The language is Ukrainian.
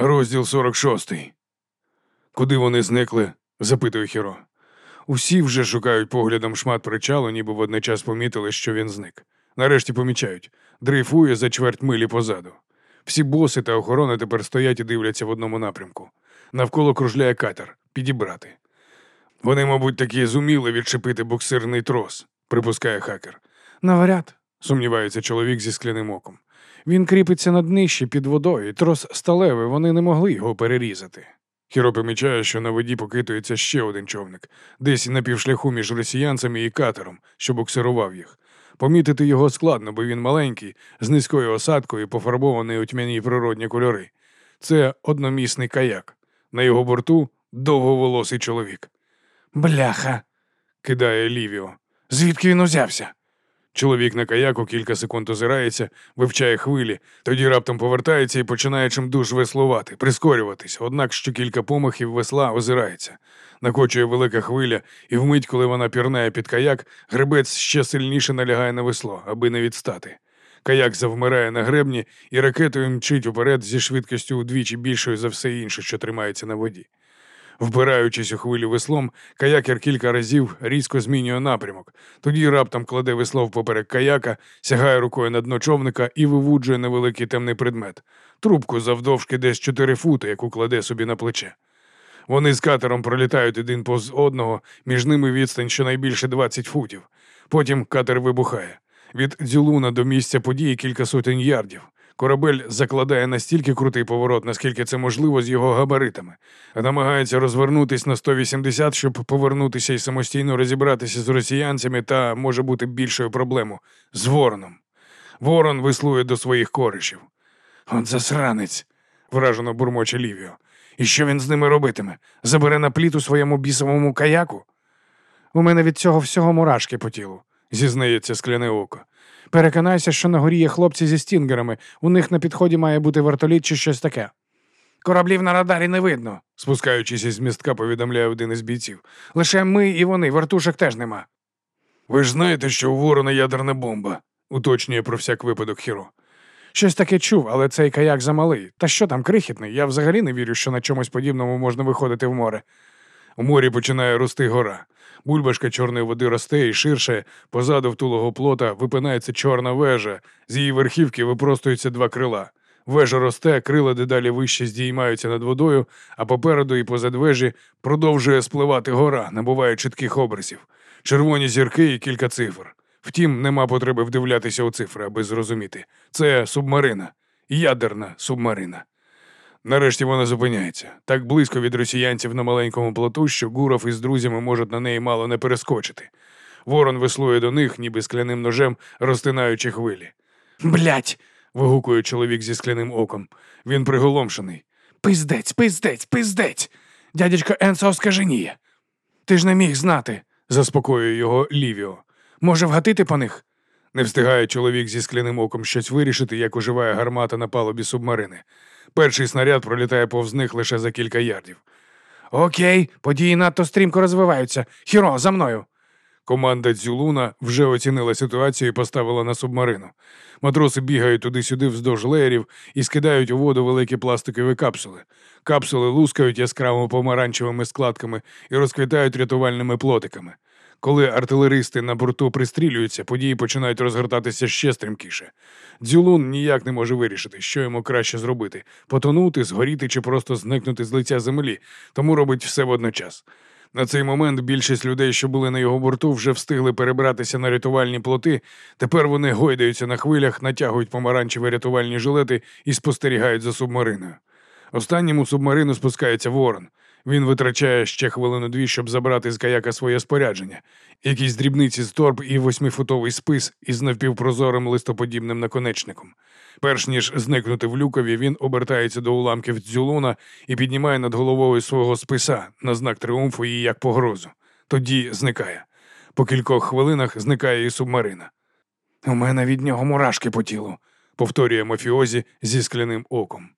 Розділ 46. Куди вони зникли? запитує Хіро. Усі вже шукають поглядом шмат причалу, ніби водночас помітили, що він зник. Нарешті помічають, дрейфує за чверть милі позаду. Всі боси та охорона тепер стоять і дивляться в одному напрямку. Навколо кружляє катер підібрати. Вони, мабуть, таки зуміли відчепити буксирний трос, припускає хакер. Навряд, сумнівається чоловік зі скляним оком. Він кріпиться на днищі під водою, трос сталевий, вони не могли його перерізати. Хіро помічає, що на воді покитується ще один човник, десь на півшляху між росіянцями і катером, що буксирував їх. Помітити його складно, бо він маленький, з низькою осадкою, пофарбований у тьмяні природні кольори. Це одномісний каяк. На його борту довговолосий чоловік. Бляха. кидає Лівіо. Звідки він узявся? Чоловік на каяку кілька секунд озирається, вивчає хвилі, тоді раптом повертається і починає чимдуж веслувати, прискорюватись, однак що кілька помахів весла озирається. Накочує велика хвиля, і вмить, коли вона пірнає під каяк, гребець ще сильніше налягає на весло, аби не відстати. Каяк завмирає на гребні і ракетою мчить уперед зі швидкістю удвічі більшою за все інше, що тримається на воді. Вбираючись у хвилі веслом, каякер кілька разів різко змінює напрямок, тоді раптом кладе весло впоперек каяка, сягає рукою на дно човника і вивуджує невеликий темний предмет, трубку завдовжки десь 4 фути, яку кладе собі на плече. Вони з катером пролітають один поз одного, між ними відстань щонайбільше 20 футів. Потім катер вибухає. Від дзюлуна до місця події кілька сотень ярдів. Корабель закладає настільки крутий поворот, наскільки це можливо з його габаритами, намагається розвернутись на 180, щоб повернутися і самостійно розібратися з росіянцями та може бути більшою проблемою з вороном. Ворон вислує до своїх коришів. От засранець, вражено бурмоче Лівіо. І що він з ними робитиме? Забере на пліт у своєму бісовому каяку? У мене від цього всього мурашки по тілу, зізнається скляне око. Переконайся, що на горі є хлопці зі стінгерами, у них на підході має бути вертоліт чи щось таке. Кораблів на радарі не видно, спускаючись із містка, повідомляє один із бійців. Лише ми і вони, вертушок теж нема. Ви ж знаєте, що у ворона ядерна бомба, уточнює про всяк випадок Хіро. Щось таке чув, але цей каяк замалий. Та що там крихітний? Я взагалі не вірю, що на чомусь подібному можна виходити в море. У морі починає рости гора. Бульбашка чорної води росте і ширше, позаду втулого плота випинається чорна вежа, з її верхівки випростуються два крила. Вежа росте, крила дедалі вище здіймаються над водою, а попереду і позад вежі продовжує спливати гора, набуває чітких образів, червоні зірки і кілька цифр. Втім, нема потреби вдивлятися у цифри, аби зрозуміти. Це субмарина, ядерна субмарина. Нарешті вона зупиняється так близько від росіянців на маленькому плоту, що Гуров із друзями можуть на неї мало не перескочити. Ворон веслує до них, ніби скляним ножем, розтинаючи хвилі. Блять. вигукує чоловік зі скляним оком. Він приголомшений. Пиздець, пиздець, пиздець. Дядечко Енсо скаженіє. Ти ж не міг знати, заспокоює його Лівіо. Може, вгатити по них? Не встигає чоловік зі скляним оком щось вирішити, як оживає гармата на палубі субмарини. Перший снаряд пролітає повз них лише за кілька ярдів. Окей, події надто стрімко розвиваються. Хіро, за мною. Команда Дзюлуна вже оцінила ситуацію і поставила на субмарину. Матроси бігають туди-сюди вздовж леєрів і скидають у воду великі пластикові капсули. Капсули лускають яскраво помаранчевими складками і розквітають рятувальними плотиками. Коли артилеристи на борту пристрілюються, події починають розгортатися ще стрімкіше. Дзюлун ніяк не може вирішити, що йому краще зробити потонути, згоріти чи просто зникнути з лиця землі, тому робить все водночас. На цей момент більшість людей, що були на його борту, вже встигли перебратися на рятувальні плоти. Тепер вони гойдаються на хвилях, натягують помаранчеві рятувальні жилети і спостерігають за субмариною. Останнім у субмарину спускається ворон. Він витрачає ще хвилину-дві, щоб забрати з каяка своє спорядження, якісь дрібниці з торб і восьмифутовий спис із навпівпрозорим листоподібним наконечником. Перш ніж зникнути в люкові, він обертається до уламків дзюлуна і піднімає над головою свого списа на знак тріумфу і як погрозу. Тоді зникає. По кількох хвилинах зникає і субмарина. У мене від нього мурашки по тілу, повторює мафіозі зі скляним оком.